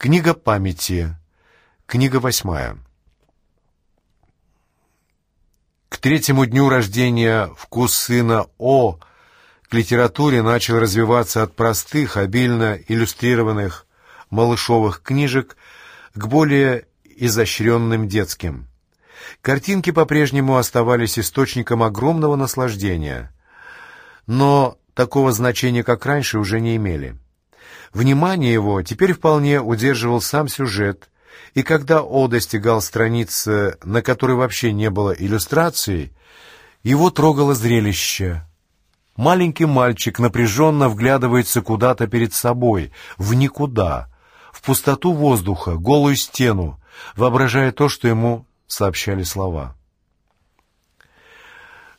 Книга памяти. Книга восьмая. К третьему дню рождения вкус сына О к литературе начал развиваться от простых, обильно иллюстрированных малышовых книжек к более изощренным детским. Картинки по-прежнему оставались источником огромного наслаждения, но такого значения, как раньше, уже не имели. Внимание его теперь вполне удерживал сам сюжет, и когда О достигал страницы, на которой вообще не было иллюстраций, его трогало зрелище. Маленький мальчик напряженно вглядывается куда-то перед собой, в никуда, в пустоту воздуха, голую стену, воображая то, что ему сообщали слова.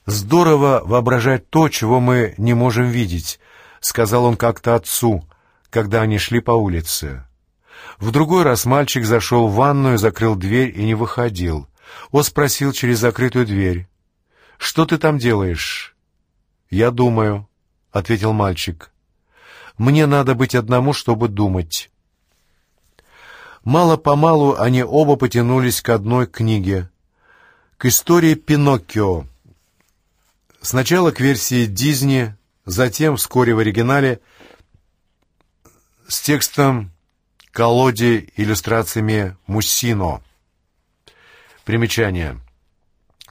«Здорово воображать то, чего мы не можем видеть», — сказал он как-то отцу, когда они шли по улице. В другой раз мальчик зашел в ванную, закрыл дверь и не выходил. Он спросил через закрытую дверь. «Что ты там делаешь?» «Я думаю», — ответил мальчик. «Мне надо быть одному, чтобы думать». Мало-помалу они оба потянулись к одной книге, к истории Пиноккио. Сначала к версии Дизни, затем, вскоре в оригинале, с текстом колоде иллюстрациями Муссино. Примечание.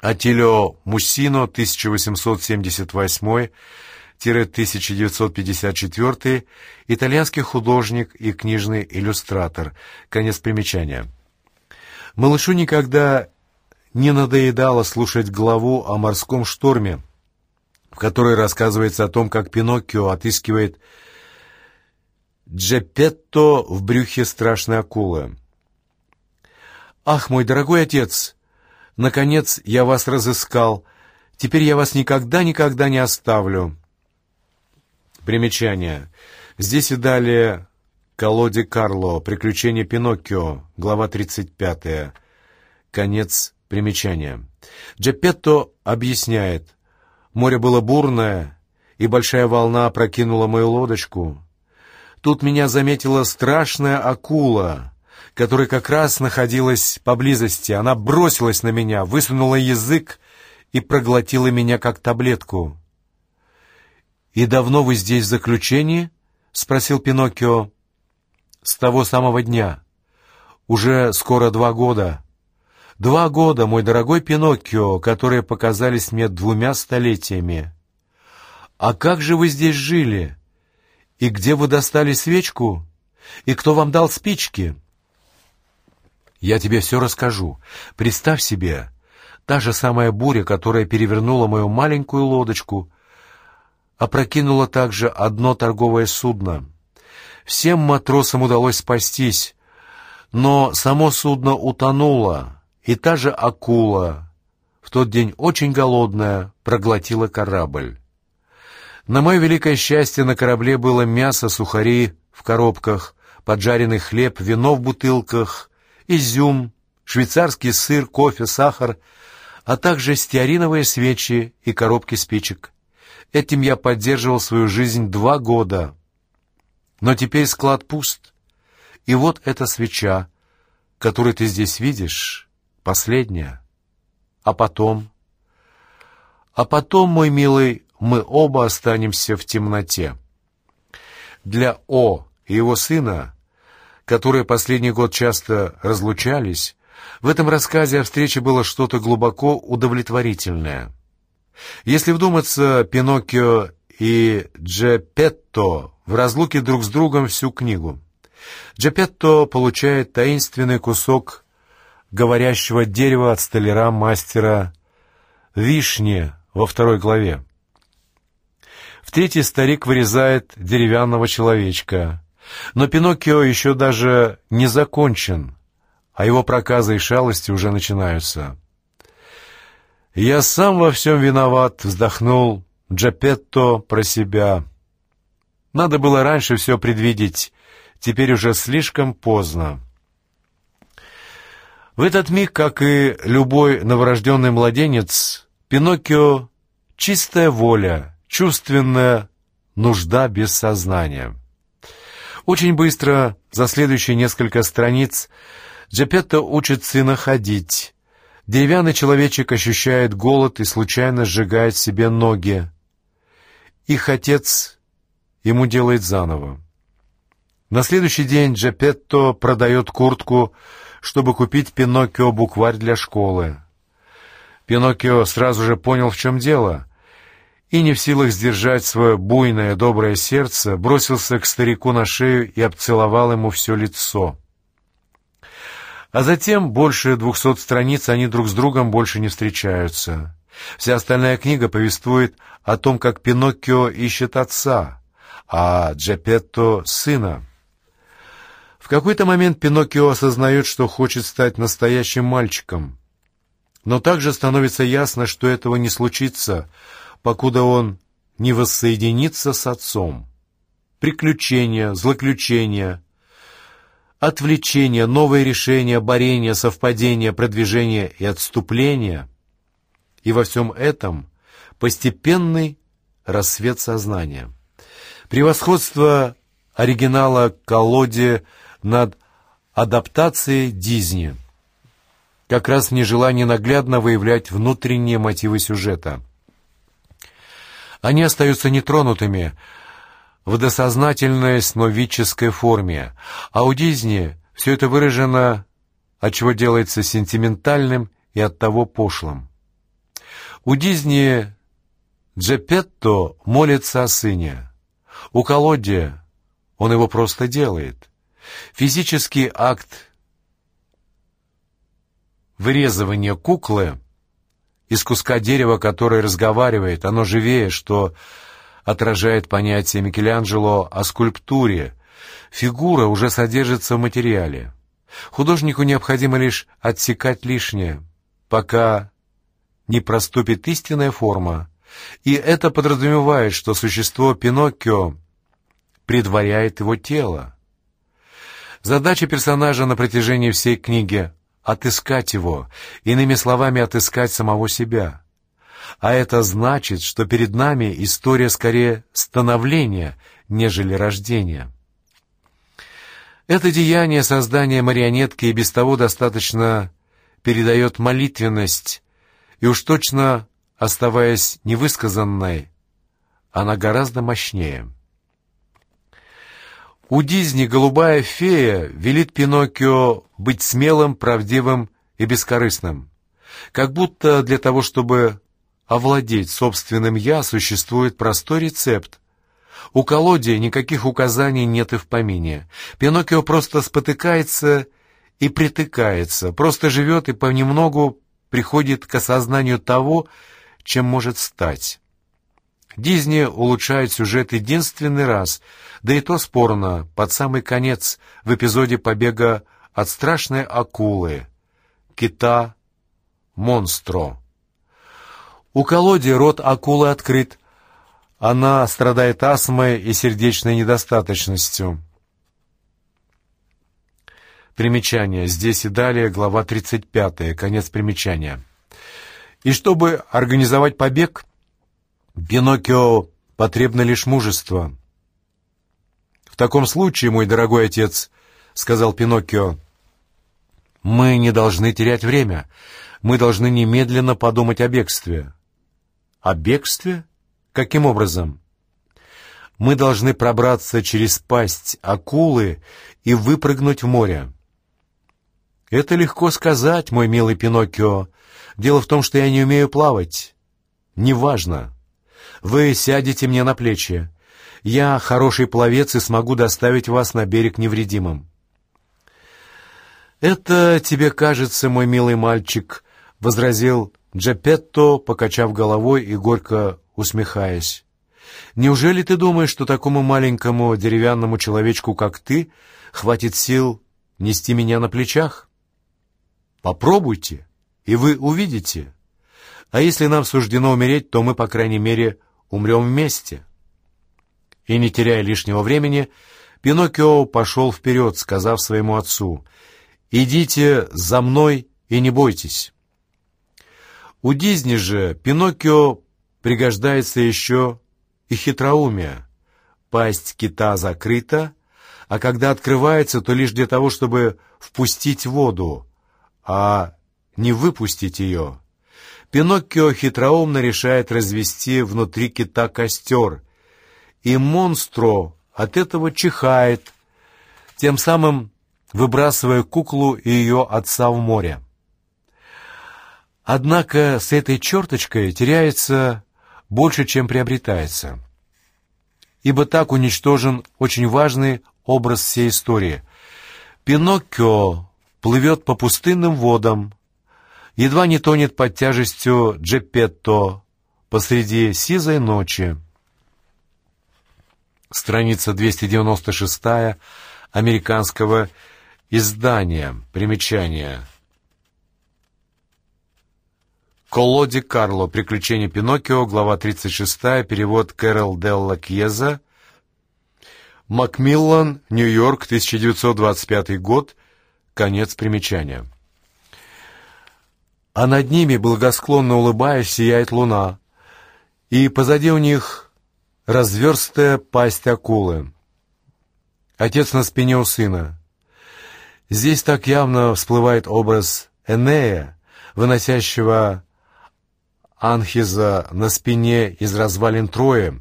Атилио Муссино, 1878-1954, итальянский художник и книжный иллюстратор. Конец примечания. Малышу никогда не надоедало слушать главу о морском шторме, в которой рассказывается о том, как Пиноккио отыскивает Джепетто в брюхе страшной акулы. «Ах, мой дорогой отец! Наконец я вас разыскал. Теперь я вас никогда-никогда не оставлю». Примечание. Здесь и далее Колоде Карло, Приключения Пиноккио, глава 35. Конец примечания. Джепетто объясняет. Море было бурное, и большая волна опрокинула мою лодочку. Тут меня заметила страшная акула, которая как раз находилась поблизости. Она бросилась на меня, высунула язык и проглотила меня как таблетку. «И давно вы здесь в заключении?» — спросил Пиноккио. «С того самого дня. Уже скоро два года. Два года, мой дорогой Пиноккио, которые показались мне двумя столетиями. А как же вы здесь жили?» И где вы достали свечку? И кто вам дал спички? Я тебе все расскажу. Представь себе, та же самая буря, которая перевернула мою маленькую лодочку, опрокинула также одно торговое судно. Всем матросам удалось спастись, но само судно утонуло, и та же акула, в тот день очень голодная, проглотила корабль. На мое великое счастье на корабле было мясо, сухари в коробках, поджаренный хлеб, вино в бутылках, изюм, швейцарский сыр, кофе, сахар, а также стеариновые свечи и коробки спичек. Этим я поддерживал свою жизнь два года. Но теперь склад пуст. И вот эта свеча, которую ты здесь видишь, последняя. А потом... А потом, мой милый, мы оба останемся в темноте. Для О и его сына, которые последний год часто разлучались, в этом рассказе о встрече было что-то глубоко удовлетворительное. Если вдуматься, Пиноккио и Джепетто в разлуке друг с другом всю книгу. Джепетто получает таинственный кусок говорящего дерева от столяра мастера Вишни во второй главе. В третий старик вырезает деревянного человечка. Но Пиноккио еще даже не закончен, а его проказы и шалости уже начинаются. «Я сам во всем виноват», — вздохнул Джапетто про себя. «Надо было раньше все предвидеть, теперь уже слишком поздно». В этот миг, как и любой новорожденный младенец, Пиноккио — чистая воля — чувственная нужда без сознания. Очень быстро, за следующие несколько страниц, Джепетто учит сына ходить. Деревянный человечек ощущает голод и случайно сжигает себе ноги. Их отец ему делает заново. На следующий день Джепетто продает куртку, чтобы купить Пиноккио букварь для школы. Пиноккио сразу же понял, в чем дело, и, не в силах сдержать свое буйное доброе сердце, бросился к старику на шею и обцеловал ему все лицо. А затем больше двухсот страниц они друг с другом больше не встречаются. Вся остальная книга повествует о том, как Пиноккио ищет отца, а Джепетто — сына. В какой-то момент Пиноккио осознает, что хочет стать настоящим мальчиком. Но также становится ясно, что этого не случится, покуда он не воссоединится с отцом. Приключения, злоключения, отвлечения, новые решения, борения, совпадения, продвижения и отступления. И во всем этом постепенный рассвет сознания. Превосходство оригинала колоде над адаптацией Дизни. Как раз в нежелании наглядно выявлять внутренние мотивы сюжета. Они остаются нетронутыми в досознательной сновидческой форме, а у Дизни все это выражено, отчего делается сентиментальным и оттого пошлым. У Дизни Джепетто молится о сыне. У Колоди он его просто делает. Физический акт вырезывания куклы из куска дерева, который разговаривает, оно живее, что отражает понятие Микеланджело о скульптуре. Фигура уже содержится в материале. Художнику необходимо лишь отсекать лишнее, пока не проступит истинная форма, и это подразумевает, что существо Пиноккио предваряет его тело. Задача персонажа на протяжении всей книги — отыскать его, иными словами, отыскать самого себя. А это значит, что перед нами история скорее становления, нежели рождения. Это деяние создания марионетки и без того достаточно передает молитвенность, и уж точно, оставаясь невысказанной, она гораздо мощнее. У Дизни голубая фея велит Пиноккио быть смелым, правдивым и бескорыстным. Как будто для того, чтобы овладеть собственным «я», существует простой рецепт. У колодия никаких указаний нет и в помине. Пиноккио просто спотыкается и притыкается, просто живет и понемногу приходит к осознанию того, чем может стать. Дизни улучшает сюжет единственный раз, да и то спорно, под самый конец, в эпизоде побега от страшной акулы, кита Монстро. У колоди рот акулы открыт. Она страдает астмой и сердечной недостаточностью. Примечание. Здесь и далее, глава 35, конец примечания. И чтобы организовать побег, Пиноккио потребно лишь мужество. «В таком случае, мой дорогой отец, — сказал Пиноккио, — мы не должны терять время. Мы должны немедленно подумать о бегстве». «О бегстве? Каким образом?» «Мы должны пробраться через пасть акулы и выпрыгнуть в море». «Это легко сказать, мой милый Пиноккио. Дело в том, что я не умею плавать». «Неважно. Вы сядете мне на плечи. Я хороший пловец и смогу доставить вас на берег невредимым». «Это тебе кажется, мой милый мальчик», — возразил Джапетто, покачав головой и горько усмехаясь. «Неужели ты думаешь, что такому маленькому деревянному человечку, как ты, хватит сил нести меня на плечах? Попробуйте, и вы увидите. А если нам суждено умереть, то мы, по крайней мере, умрем вместе». И, не теряя лишнего времени, Пиноккио пошел вперед, сказав своему отцу, «Идите за мной и не бойтесь». У Дизни же Пиноккио пригождается еще и хитроумие. Пасть кита закрыта, а когда открывается, то лишь для того, чтобы впустить воду, а не выпустить ее. Пиноккио хитроумно решает развести внутри кита костер, и монстро от этого чихает, тем самым выбрасывая куклу и ее отца в море. Однако с этой черточкой теряется больше, чем приобретается. Ибо так уничтожен очень важный образ всей истории. Пиноккио плывет по пустынным водам, едва не тонет под тяжестью Джепетто посреди сизой ночи. Страница 296 американского издания. Примечание. Колоди Карло. Приключения Пиноккио. Глава 36. Перевод Кэрол Делла Кьеза. Макмиллан. Нью-Йорк. 1925 год. Конец примечания. А над ними, благосклонно улыбаясь, сияет луна. И позади у них разверстая пасть акулы. Отец на спине у сына. Здесь так явно всплывает образ Энея, выносящего Анхиза на спине из развалин Трои,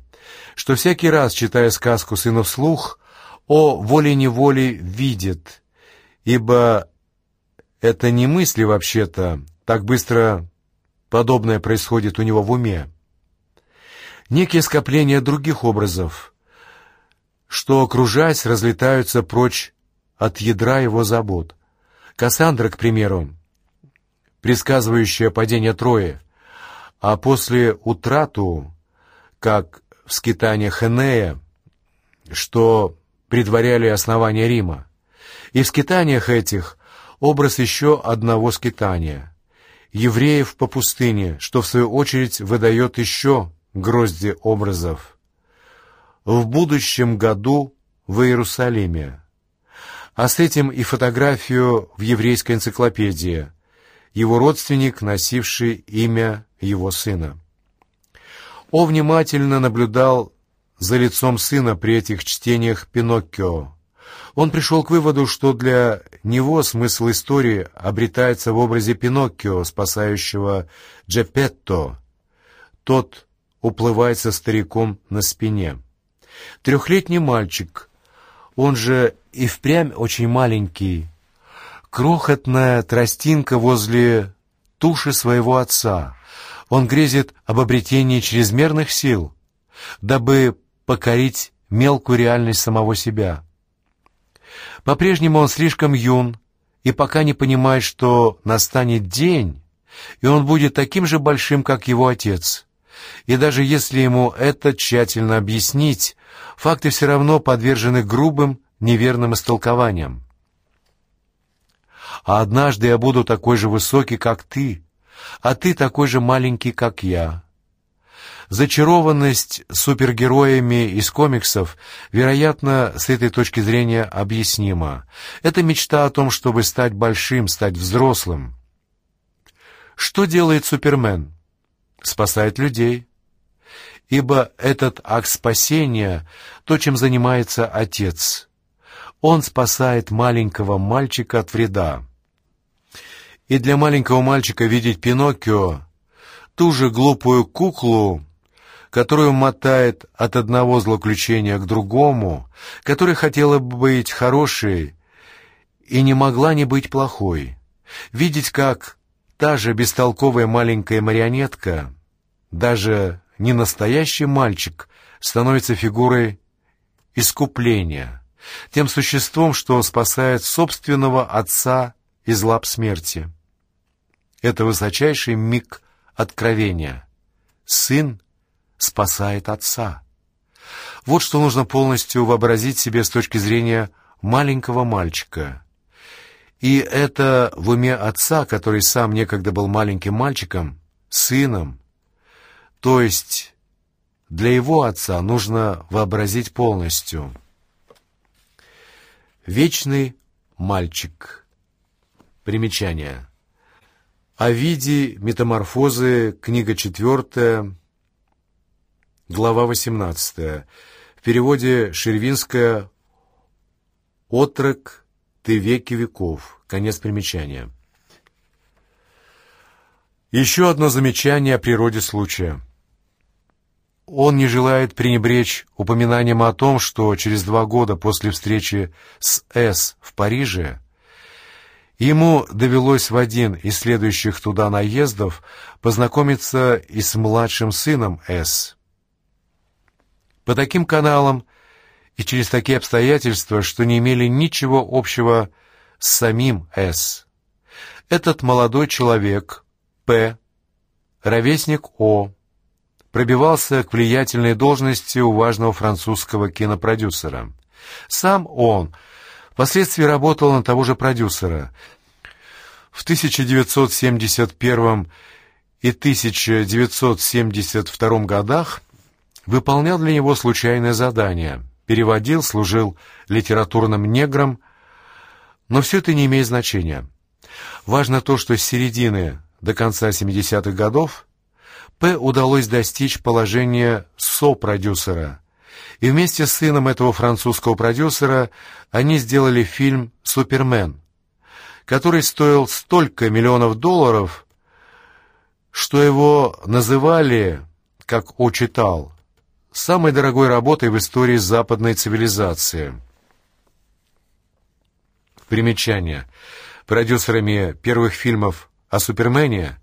что всякий раз, читая сказку сына вслух, о волей-неволей видит, ибо это не мысли вообще-то, так быстро подобное происходит у него в уме. Некие скопления других образов, что, окружаясь, разлетаются прочь от ядра его забот. Кассандра, к примеру, предсказывающая падение Трои, а после утрату, как в скитаниях Энея, что предваряли основание Рима. И в скитаниях этих образ еще одного скитания — евреев по пустыне, что в свою очередь выдает еще грозди образов. В будущем году в Иерусалиме. А с этим и фотографию в еврейской энциклопедии, его родственник, носивший имя его сына. О внимательно наблюдал за лицом сына при этих чтениях Пиноккио. Он пришел к выводу, что для него смысл истории обретается в образе Пиноккио, спасающего Джепетто. Тот уплывает со стариком на спине. Трехлетний мальчик, он же и впрямь очень маленький, крохотная тростинка возле туши своего отца. Он грезит об обретении чрезмерных сил, дабы покорить мелкую реальность самого себя. По-прежнему он слишком юн и пока не понимает, что настанет день, и он будет таким же большим, как его отец. И даже если ему это тщательно объяснить, факты все равно подвержены грубым, неверным истолкованиям. А однажды я буду такой же высокий, как ты, а ты такой же маленький, как я. Зачарованность супергероями из комиксов, вероятно, с этой точки зрения объяснима. Это мечта о том, чтобы стать большим, стать взрослым. Что делает Супермен? Спасает людей. Ибо этот акт спасения — то, чем занимается отец. Он спасает маленького мальчика от вреда. И для маленького мальчика видеть Пиноккио, ту же глупую куклу, которую мотает от одного злоключения к другому, которая хотела бы быть хорошей и не могла не быть плохой. Видеть, как та же бестолковая маленькая марионетка, даже не настоящий мальчик, становится фигурой искупления, тем существом, что спасает собственного отца из лап смерти. Это высочайший миг откровения. Сын спасает отца. Вот что нужно полностью вообразить себе с точки зрения маленького мальчика. И это в уме отца, который сам некогда был маленьким мальчиком, сыном. То есть для его отца нужно вообразить полностью. Вечный мальчик. Примечание. Овидий, Метаморфозы, книга четвертая, глава восемнадцатая. В переводе Шервинская Отрок ты веки веков. Конец примечания. Еще одно замечание о природе случая. Он не желает пренебречь упоминанием о том, что через два года после встречи с С в Париже ему довелось в один из следующих туда наездов познакомиться и с младшим сыном С. По таким каналам и через такие обстоятельства, что не имели ничего общего с самим С. Этот молодой человек, П., ровесник О., пробивался к влиятельной должности у важного французского кинопродюсера. Сам он впоследствии работал на того же продюсера. В 1971 и 1972 годах выполнял для него случайное задание, переводил, служил литературным негром, но все это не имеет значения. Важно то, что с середины до конца 70-х годов П. удалось достичь положения сопродюсера, и вместе с сыном этого французского продюсера они сделали фильм «Супермен», который стоил столько миллионов долларов, что его называли, как О читал, самой дорогой работой в истории западной цивилизации. Примечание. Продюсерами первых фильмов о Супермене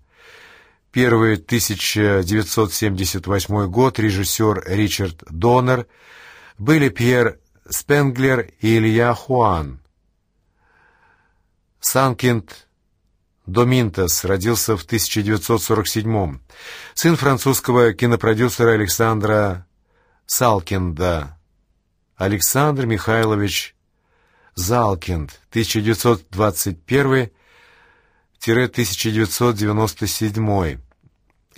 Первый 1978 год, режиссер Ричард Доннер, были Пьер Спенглер и Илья Хуан. Санкинд Доминтес родился в 1947 сын французского кинопродюсера Александра Салкинда. Александр Михайлович Залкинд, 1921-1997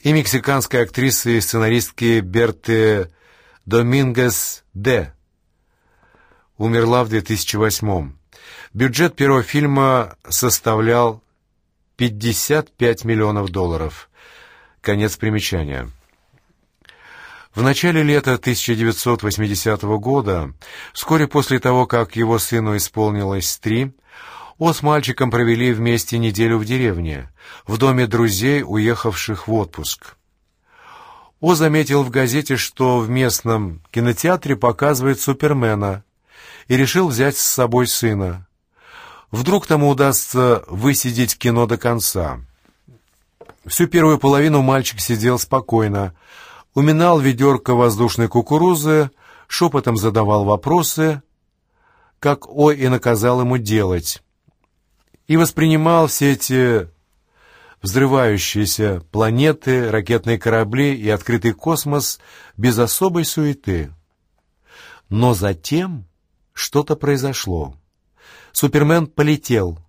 и мексиканской актрисы и сценаристки Берты Домингес Д. Умерла в 2008 Бюджет первого фильма составлял 55 миллионов долларов. Конец примечания. В начале лета 1980 года, вскоре после того, как его сыну исполнилось три, он с мальчиком провели вместе неделю в деревне, в доме друзей, уехавших в отпуск. О заметил в газете, что в местном кинотеатре показывают Супермена, и решил взять с собой сына. Вдруг тому удастся высидеть кино до конца. Всю первую половину мальчик сидел спокойно, уминал ведерко воздушной кукурузы, шепотом задавал вопросы, как Ой и наказал ему делать и воспринимал все эти взрывающиеся планеты, ракетные корабли и открытый космос без особой суеты. Но затем что-то произошло. Супермен полетел,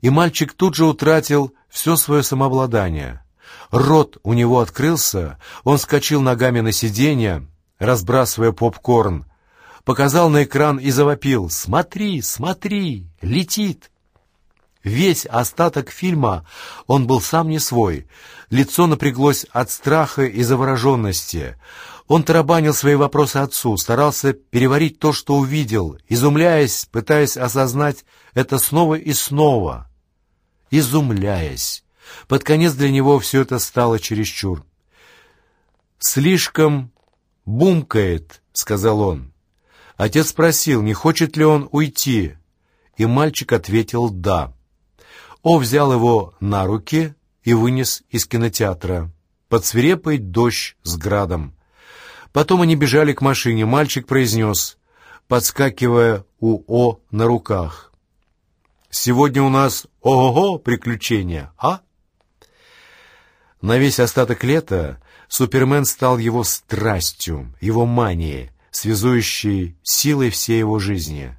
и мальчик тут же утратил все свое самообладание. Рот у него открылся, он скочил ногами на сиденье, разбрасывая попкорн, показал на экран и завопил «Смотри, смотри, летит!» Весь остаток фильма он был сам не свой. Лицо напряглось от страха и завороженности. Он тарабанил свои вопросы отцу, старался переварить то, что увидел, изумляясь, пытаясь осознать это снова и снова. Изумляясь. Под конец для него все это стало чересчур. «Слишком бумкает», — сказал он. Отец спросил, не хочет ли он уйти, и мальчик ответил «да». О взял его на руки и вынес из кинотеатра под свирепый дождь с градом. Потом они бежали к машине. Мальчик произнес, подскакивая у О на руках. «Сегодня у нас ого-го приключения, а?» На весь остаток лета Супермен стал его страстью, его манией, связующей силой всей его жизни.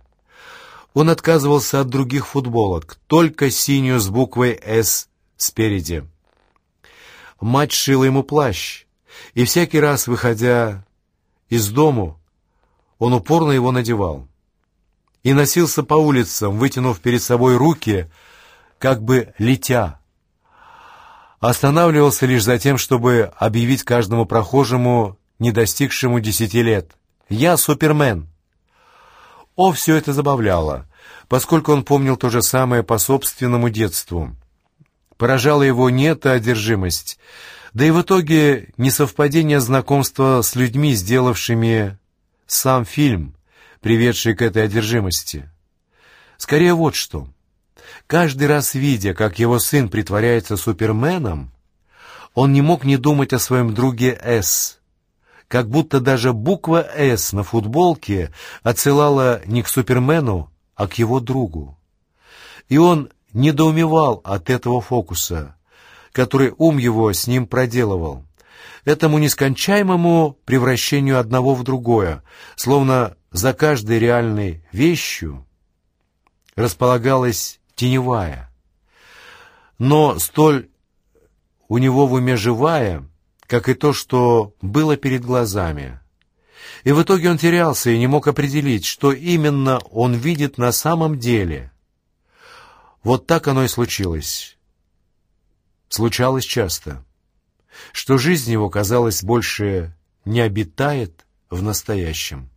Он отказывался от других футболок, только синюю с буквой «С» спереди. Мать шила ему плащ, и всякий раз, выходя из дому, он упорно его надевал. И носился по улицам, вытянув перед собой руки, как бы летя. Останавливался лишь за тем, чтобы объявить каждому прохожему, не достигшему десяти лет, «Я Супермен!» О, все это забавляло. поскольку он помнил то же самое по собственному детству. Поражала его не эта одержимость, да и в итоге несовпадение знакомства с людьми, сделавшими сам фильм, приведший к этой одержимости. Скорее вот что. Каждый раз видя, как его сын притворяется суперменом, он не мог не думать о своем друге С, как будто даже буква «С» на футболке отсылала не к Супермену, а к его другу. И он недоумевал от этого фокуса, который ум его с ним проделывал, этому нескончаемому превращению одного в другое, словно за каждой реальной вещью располагалась теневая, но столь у него в уме живая, как и то, что было перед глазами. И в итоге он терялся и не мог определить, что именно он видит на самом деле. Вот так оно и случилось. Случалось часто, что жизнь его, казалось, больше не обитает в настоящем.